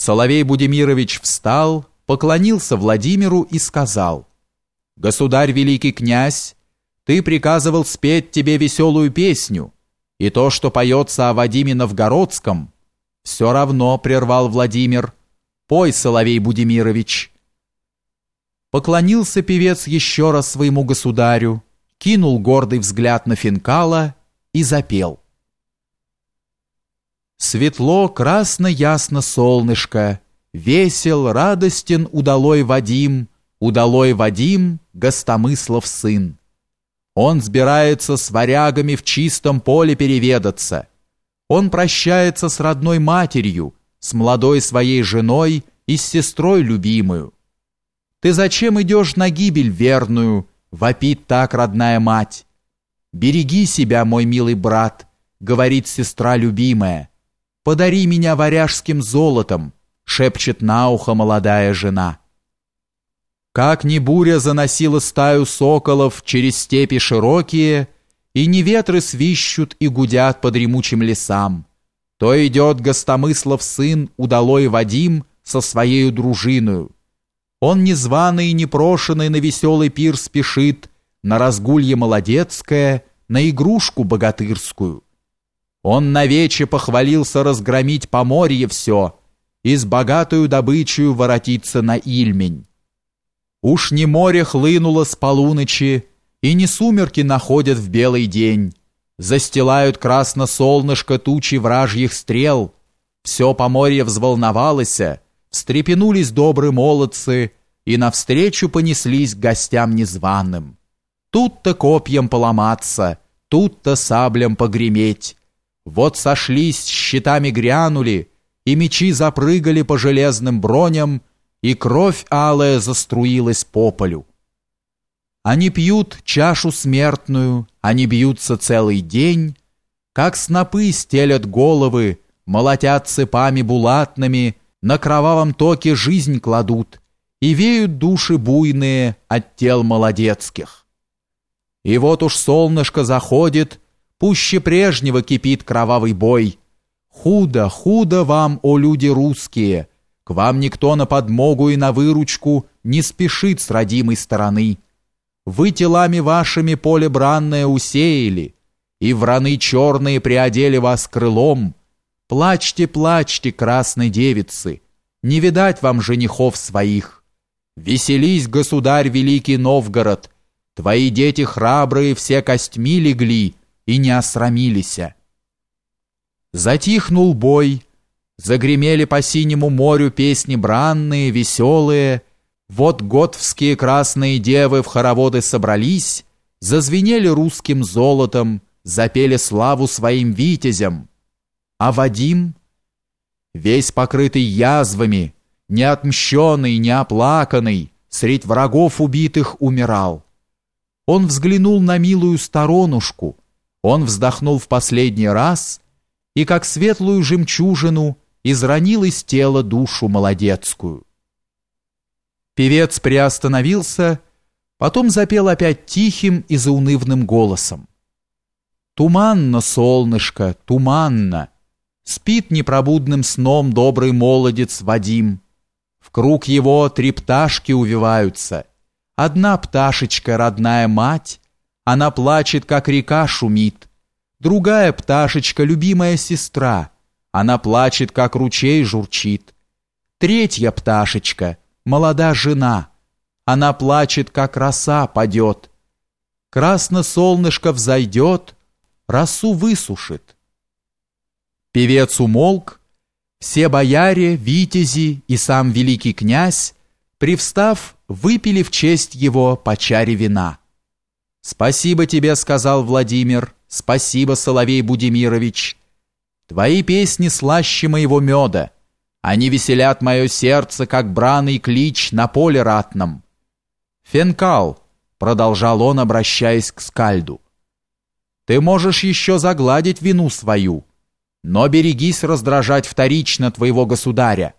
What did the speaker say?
Соловей Будимирович встал, поклонился Владимиру и сказал, «Государь великий князь, ты приказывал спеть тебе веселую песню, и то, что поется о Вадиме Новгородском, все равно, прервал Владимир, пой, Соловей Будимирович». Поклонился певец еще раз своему государю, кинул гордый взгляд на Финкала и запел. Светло, красно, ясно солнышко, Весел, радостен удалой Вадим, Удалой Вадим, гостомыслов сын. Он сбирается с варягами в чистом поле переведаться. Он прощается с родной матерью, с молодой своей женой и с сестрой любимую. Ты зачем идешь на гибель верную, вопит так родная мать? Береги себя, мой милый брат, говорит сестра любимая. «Подари меня варяжским золотом», — шепчет на ухо молодая жена. Как ни буря заносила стаю соколов через степи широкие, и не ветры свищут и гудят под дремучим лесам, то идет гостомыслов сын удалой Вадим со своей дружиною. Он незваный и непрошенный на веселый пир спешит, на разгулье молодецкое, на игрушку богатырскую. Он навече похвалился разгромить поморье все и с богатую добычей воротиться на Ильмень. Уж не море хлынуло с полуночи, и не сумерки находят в белый день, застилают красно солнышко тучи вражьих стрел, все поморье взволновалось, встрепенулись добрые молодцы и навстречу понеслись гостям незваным. Тут-то копьем поломаться, тут-то саблям погреметь, вот сошлись, щитами грянули, и мечи запрыгали по железным броням, и кровь алая заструилась по полю. Они пьют чашу смертную, они бьются целый день, как снопы стелят головы, молотят цепами булатными, на кровавом токе жизнь кладут, и веют души буйные от тел молодецких. И вот уж солнышко заходит, Пуще прежнего кипит кровавый бой. Худо, худо вам, о люди русские! К вам никто на подмогу и на выручку не спешит с родимой стороны. Вы телами вашими поле бранное усеяли, и враны черные приодели вас крылом. Плачьте, плачьте, красной девицы, не видать вам женихов своих. Веселись, государь великий Новгород, твои дети храбрые все костьми легли, и не осрамилися. Затихнул бой, загремели по синему морю песни бранные, веселые, вот готвские красные девы в хороводы собрались, зазвенели русским золотом, запели славу своим витязям. А Вадим, весь покрытый язвами, неотмщенный, неоплаканный, средь врагов убитых умирал. Он взглянул на милую сторонушку, он вздохнул в последний раз и, как светлую жемчужину, изранил из тела душу молодецкую. Певец приостановился, потом запел опять тихим и заунывным голосом. Туманно, солнышко, туманно, Спит непробудным сном добрый молодец Вадим. В круг его три пташки увиваются. Одна пташечка, родная мать, она плачет, как река шумит. Другая пташечка, любимая сестра, она плачет, как ручей журчит. Третья пташечка, молода жена, она плачет, как роса падет. Красно солнышко взойдет, росу высушит. Певец умолк, все бояре, витязи и сам великий князь, привстав, выпили в честь его по чаре вина. «Спасибо тебе», — сказал Владимир, — «спасибо, Соловей Будимирович. Твои песни слаще моего меда. Они веселят мое сердце, как браный клич на поле ратном». «Фенкал», — продолжал он, обращаясь к Скальду, — «ты можешь еще загладить вину свою, но берегись раздражать вторично твоего государя.